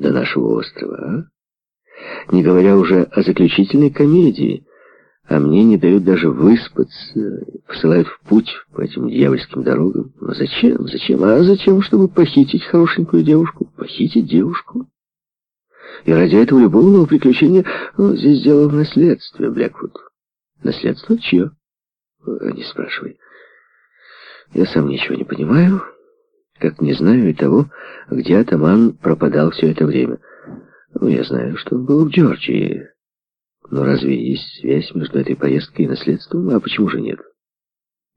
до нашего острова, а? Не говоря уже о заключительной комедии, а мне не дают даже выспаться, посылают в путь по этим дьявольским дорогам. Но зачем? Зачем? А зачем, чтобы похитить хорошенькую девушку? Похитить девушку? И ради этого любовного приключения, ну, здесь дело в наследстве, Блэквуд. Наследство чье? Э, не спрашивай. Я сам ничего не понимаю, как не знаю и того, где атаман пропадал все это время. Ну, я знаю, что он был в Джорджии. Но разве есть связь между этой поездкой и наследством? А почему же нет?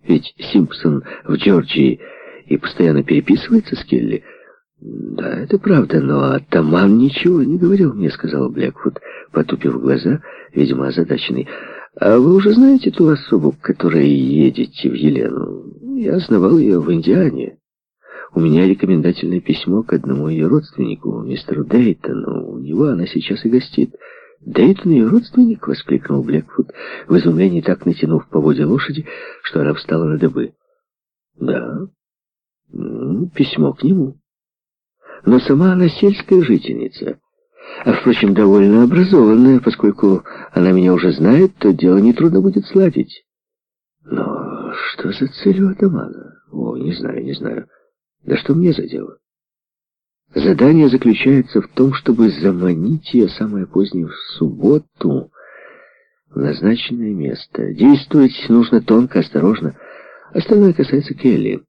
Ведь Симпсон в Джорджии и постоянно переписывается с Келли. Да, это правда, но атаман ничего не говорил мне, сказал Блэквуд, потупив глаза, видимо, озадаченный. А вы уже знаете ту особу, к которой едете в Елену? Я знавал ее в Индиане. У меня рекомендательное письмо к одному ее родственнику, мистеру Дейтону. У него она сейчас и гостит. «Дейтон ее родственник?» — воскликнул Блэкфуд, в изумлении так натянув по воде лошади, что она встала на дыбы. «Да, письмо к нему. Но сама она сельская жительница, а, впрочем, довольно образованная, поскольку она меня уже знает, то дело нетрудно будет сладить. Но что за цель у атамана? О, не знаю, не знаю. Да что мне за дело? Задание заключается в том, чтобы заманить ее самое позднее в субботу в назначенное место. Действовать нужно тонко, осторожно. Остальное касается Келли.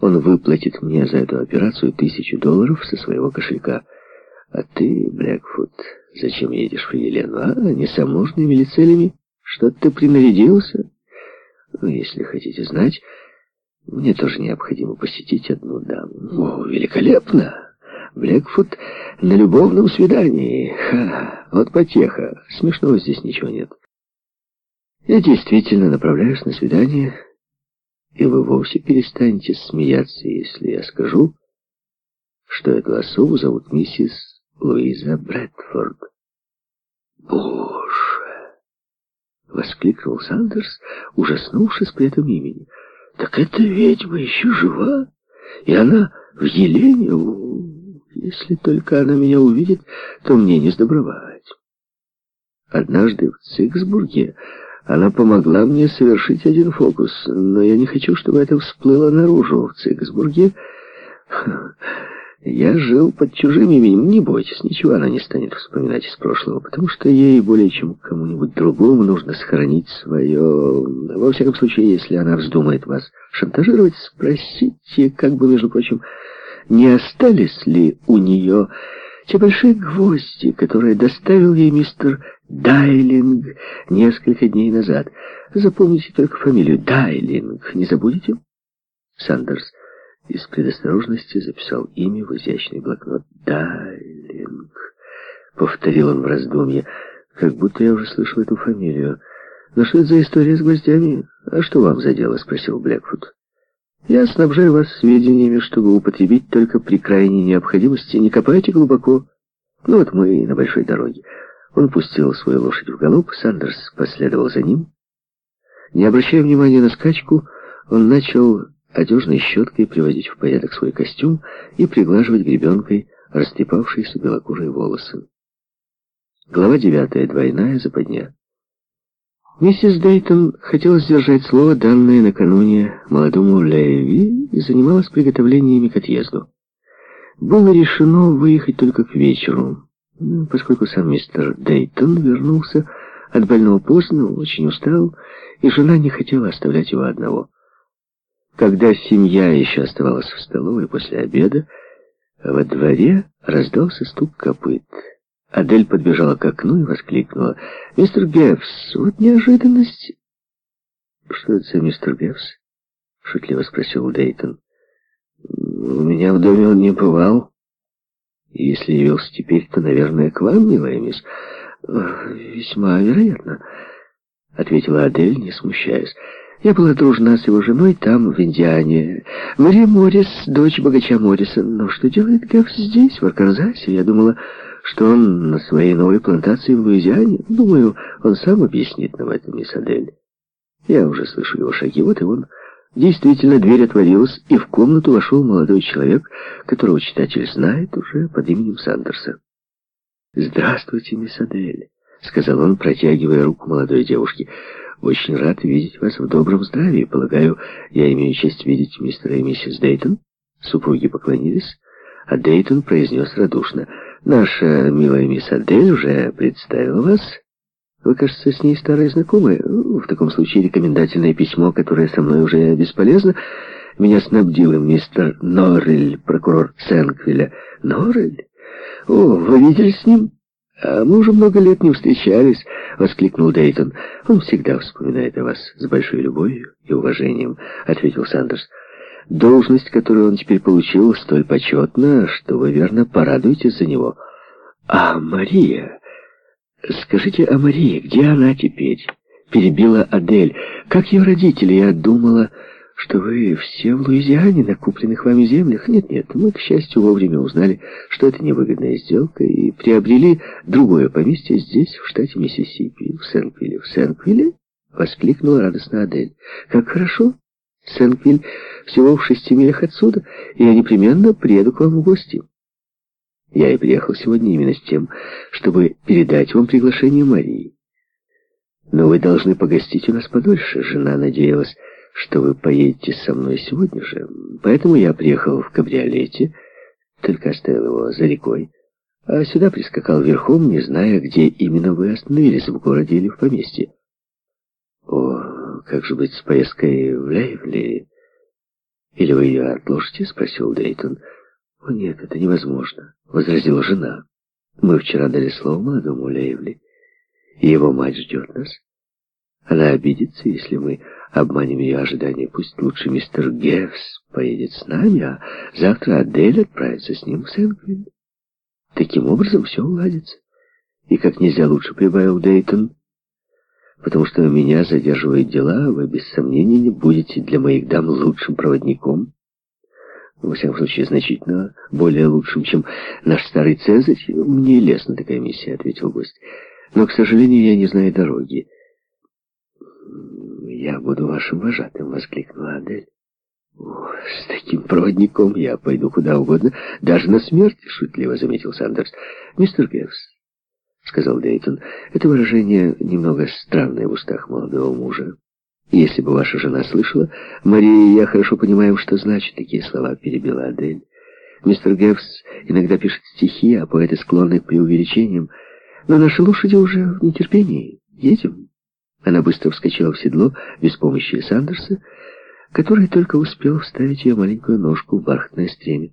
Он выплатит мне за эту операцию тысячу долларов со своего кошелька. А ты, Блэкфуд, зачем едешь в Елену, а? Не с амурными ли целями? Что ты принарядился? Ну, если хотите знать... Мне тоже необходимо посетить одну даму. О, великолепно! Блэкфуд на любовном свидании. Ха, вот потеха. Смешного здесь ничего нет. Я действительно направляюсь на свидание, и вы вовсе перестанете смеяться, если я скажу, что эту особу зовут миссис Луиза Брэдфорд. Боже! — воскликнул Сандерс, ужаснувшись при этом имени — так эта ведьма еще жива, и она в Елене. Если только она меня увидит, то мне не сдобровать. Однажды в Циксбурге она помогла мне совершить один фокус, но я не хочу, чтобы это всплыло наружу. В Циксбурге я жил под чужим именем. Не бойтесь, ничего она не станет вспоминать из прошлого, потому что ей более чем кому-нибудь другому нужно сохранить свое... Во всяком случае, если она вздумает вас шантажировать, спросите, как бы, между прочим, не остались ли у нее те большие гвозди, которые доставил ей мистер Дайлинг несколько дней назад. Запомните только фамилию Дайлинг, не забудете? Сандерс из предосторожности записал имя в изящный блокнот. «Дайлинг», — повторил он в раздумье, как будто я уже слышал эту фамилию. «Но что это за история с гвоздями? А что вам за дело?» — спросил Блэкфуд. «Я снабжаю вас сведениями, чтобы употребить только при крайней необходимости. Не копайте глубоко. Ну вот мы и на большой дороге». Он пустил свою лошадь в галоп, Сандерс последовал за ним. Не обращая внимания на скачку, он начал одежной щеткой приводить в порядок свой костюм и приглаживать гребенкой растрепавшиеся белокурые волосы. Глава девятая. Двойная западня. Миссис Дейтон хотела сдержать слово, данное накануне молодому Леви, и занималась приготовлениями к отъезду. Было решено выехать только к вечеру, поскольку сам мистер Дейтон вернулся от больного поздно, очень устал, и жена не хотела оставлять его одного. Когда семья еще оставалась в столовой после обеда, во дворе раздался стук копыт. Адель подбежала к окну и воскликнула. «Мистер Гефс, вот неожиданность!» «Что это за мистер Гефс?» — шутливо спросил Дейтон. «У меня в доме он не бывал. Если явился теперь, то, наверное, к вам, милая мисс». «Весьма вероятно», — ответила Адель, не смущаясь. Я была дружна с его женой там, в Индиане. Мария Моррис, дочь богача Морриса. Но что делает Гефс здесь, в Арканзасе? Я думала, что он на своей новой плантации в Луизиане. Думаю, он сам объяснит нам это, мисс Адель. Я уже слышу его шаги. Вот и он. Действительно, дверь отворилась, и в комнату вошел молодой человек, которого читатель знает уже под именем Сандерса. «Здравствуйте, мисс Адель», — сказал он, протягивая руку молодой девушке. «Очень рад видеть вас в добром здравии. Полагаю, я имею честь видеть мистера и миссис Дейтон?» Супруги поклонились, а Дейтон произнес радушно. «Наша милая мисс Адель уже представила вас». Вы, кажется, с ней старые знакомые. В таком случае рекомендательное письмо, которое со мной уже бесполезно, меня снабдил им мистер Норрель, прокурор Сенквилля. Норрель? О, вы видели с ним? А мы уже много лет не встречались, воскликнул Дейтон. Он всегда вспоминает о вас с большой любовью и уважением, ответил Сандерс. Должность, которую он теперь получил, столь почетна, что вы, верно, порадуетесь за него. А Мария... «Скажите о Марии, где она теперь?» Перебила Адель. «Как ее родители? Я думала, что вы все в Луизиане на купленных вами землях. Нет-нет, мы, к счастью, вовремя узнали, что это невыгодная сделка, и приобрели другое поместье здесь, в штате Миссисипи, в Сенквилле». «В Сенквилле?» — воскликнула радостно Адель. «Как хорошо! Сенквиль всего в шести милях отсюда, и я непременно приеду к вам в гости». Я и приехал сегодня именно с тем, чтобы передать вам приглашение Марии. Но вы должны погостить у нас подольше. Жена надеялась, что вы поедете со мной сегодня же. Поэтому я приехал в кабриолете, только оставил его за рекой, а сюда прискакал верхом, не зная, где именно вы остановились, в городе или в поместье. О, как же быть с поездкой в Лейвли? Или вы ее отложите? Спросил Дейтон. «О, нет, это невозможно», — возразила жена. «Мы вчера дали слово молодому Лейвли, и его мать ждет нас. Она обидится, если мы обманем ее ожидания. Пусть лучше мистер Гевс поедет с нами, а завтра Адель отправится с ним в Сенквиль. Таким образом все уладится. И как нельзя лучше прибавил Дейтон, потому что меня задерживают дела, вы без сомнения не будете для моих дам лучшим проводником». Во всяком случае, значительно более лучшим, чем наш старый Цезарь. Мне лестна такая миссия, ответил гость. Но, к сожалению, я не знаю дороги. Я буду вашим вожатым, воскликнула Адель. С таким проводником я пойду куда угодно, даже на смерть, шутливо заметил Сандерс. Мистер Гевс, сказал Дейтон, это выражение немного странное в устах молодого мужа. Если бы ваша жена слышала, Мария и я хорошо понимаем, что значат такие слова, перебила Адель. Мистер Гевс иногда пишет стихи, а поэты склонны к преувеличениям. Но наши лошади уже в нетерпении. Едем. Она быстро вскочила в седло без помощи Сандерса, который только успел вставить ее маленькую ножку в бархатное стремя.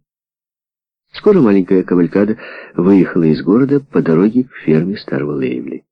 Скоро маленькая кавалькада выехала из города по дороге к ферме старого Лейвли.